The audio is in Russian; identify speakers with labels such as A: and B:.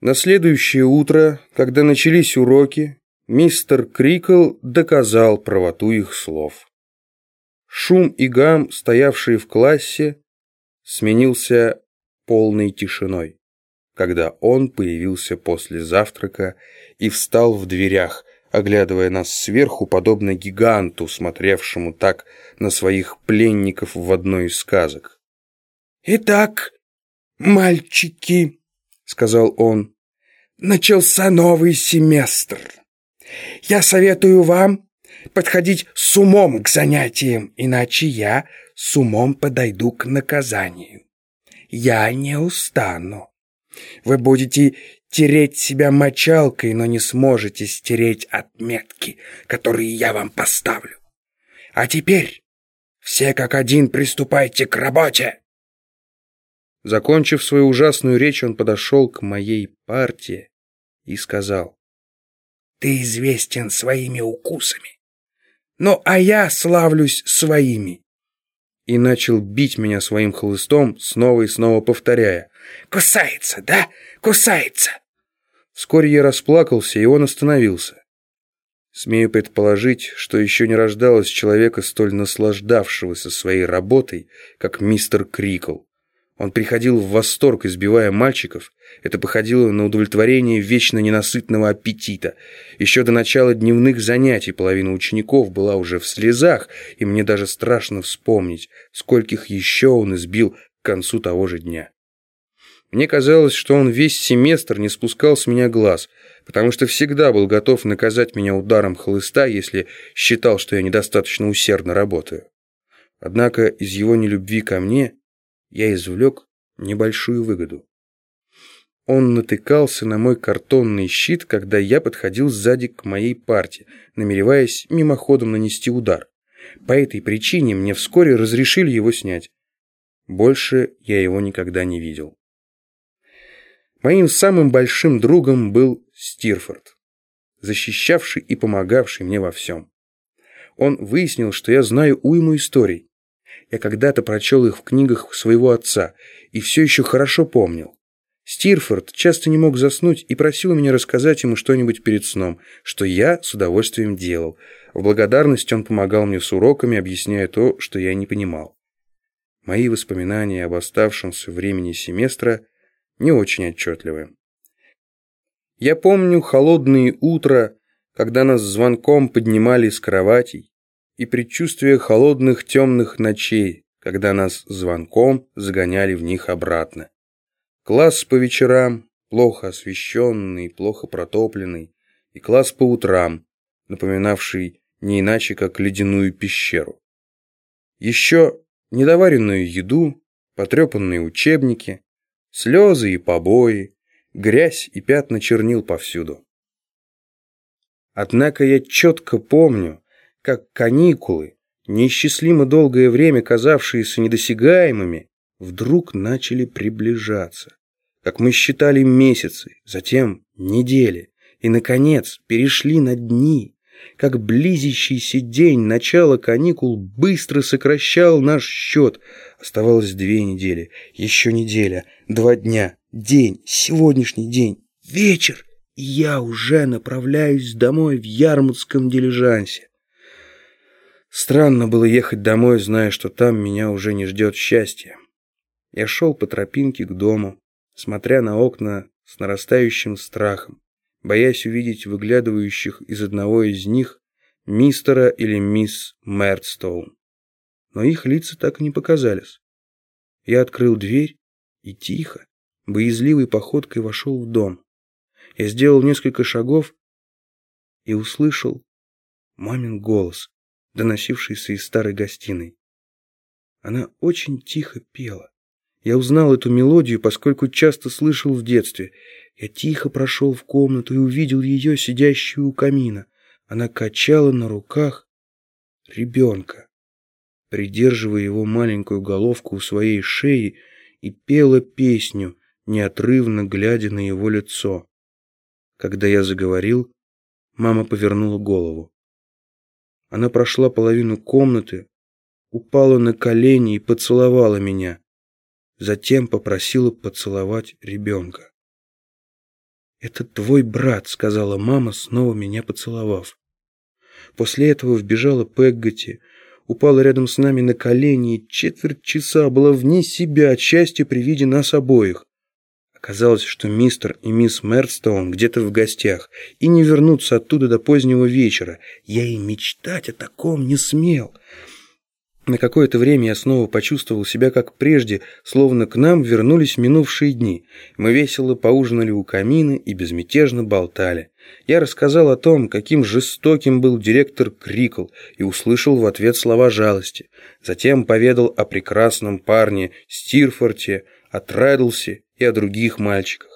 A: На следующее утро, когда начались уроки, мистер Крикл доказал правоту их слов. Шум и гам, стоявшие в классе, сменился полной тишиной, когда он появился после завтрака и встал в дверях, оглядывая нас сверху, подобно гиганту, смотревшему так на своих пленников в одной из сказок.
B: «Итак, мальчики», — сказал он, — «начался новый семестр. Я советую вам подходить с умом к занятиям, иначе я с умом подойду к наказанию. Я не устану. Вы будете тереть себя мочалкой, но не сможете стереть отметки, которые я вам поставлю. А теперь все как один приступайте к работе.
A: Закончив свою ужасную речь, он подошел к моей партии и сказал,
B: «Ты известен своими укусами, ну а я славлюсь своими».
A: И начал бить меня своим хлыстом, снова и снова повторяя,
B: «Кусается, да? Кусается!»
A: Вскоре я расплакался, и он остановился. Смею предположить, что еще не рождалось человека, столь наслаждавшегося своей работой, как мистер Крикл. Он приходил в восторг, избивая мальчиков. Это походило на удовлетворение вечно ненасытного аппетита. Еще до начала дневных занятий половина учеников была уже в слезах, и мне даже страшно вспомнить, скольких еще он избил к концу того же дня. Мне казалось, что он весь семестр не спускал с меня глаз, потому что всегда был готов наказать меня ударом хлыста, если считал, что я недостаточно усердно работаю. Однако из его нелюбви ко мне я извлек небольшую выгоду. Он натыкался на мой картонный щит, когда я подходил сзади к моей парте, намереваясь мимоходом нанести удар. По этой причине мне вскоре разрешили его снять. Больше я его никогда не видел. Моим самым большим другом был Стирфорд, защищавший и помогавший мне во всем. Он выяснил, что я знаю уйму историй, я когда-то прочел их в книгах своего отца и все еще хорошо помнил. Стирфорд часто не мог заснуть и просил меня рассказать ему что-нибудь перед сном, что я с удовольствием делал. В благодарность он помогал мне с уроками, объясняя то, что я не понимал. Мои воспоминания об оставшемся времени семестра не очень отчетливы. Я помню холодные утра, когда нас звонком поднимали с кроватей, и предчувствие холодных темных ночей, когда нас звонком загоняли в них обратно. Класс по вечерам, плохо освещенный, плохо протопленный, и класс по утрам, напоминавший не иначе, как ледяную пещеру. Еще недоваренную еду, потрепанные учебники, слезы и побои, грязь и пятна чернил повсюду. Однако я четко помню, как каникулы, неисчислимо долгое время казавшиеся недосягаемыми, вдруг начали приближаться. Как мы считали месяцы, затем недели, и, наконец, перешли на дни. Как близящийся день начала каникул быстро сокращал наш счет. Оставалось две недели, еще неделя, два дня, день, сегодняшний день, вечер, и я уже направляюсь домой в Ярмутском дилижансе. Странно было ехать домой, зная, что там меня уже не ждет счастье. Я шел по тропинке к дому, смотря на окна с нарастающим страхом, боясь увидеть выглядывающих из одного из них мистера или мисс Мертстоун. Но их лица так и не показались. Я открыл дверь и тихо, боязливой походкой вошел в дом. Я сделал несколько шагов и услышал мамин голос доносившийся из старой гостиной. Она очень тихо пела. Я узнал эту мелодию, поскольку часто слышал в детстве. Я тихо прошел в комнату и увидел ее, сидящую у камина. Она качала на руках ребенка, придерживая его маленькую головку у своей шеи и пела песню, неотрывно глядя на его лицо. Когда я заговорил, мама повернула голову. Она прошла половину комнаты, упала на колени и поцеловала меня. Затем попросила поцеловать ребенка. «Это твой брат», — сказала мама, снова меня поцеловав. После этого вбежала Пегготи, упала рядом с нами на колени и четверть часа была вне себя от счастья при виде нас обоих. Оказалось, что мистер и мисс Мерстоун где-то в гостях и не вернутся оттуда до позднего вечера. Я и мечтать о таком не смел. На какое-то время я снова почувствовал себя как прежде, словно к нам вернулись минувшие дни. Мы весело поужинали у камина и безмятежно болтали. Я рассказал о том, каким жестоким был директор Крикл, и услышал в ответ слова жалости. Затем поведал о прекрасном парне Стирфорте, о Трэдлсе и о других мальчиках.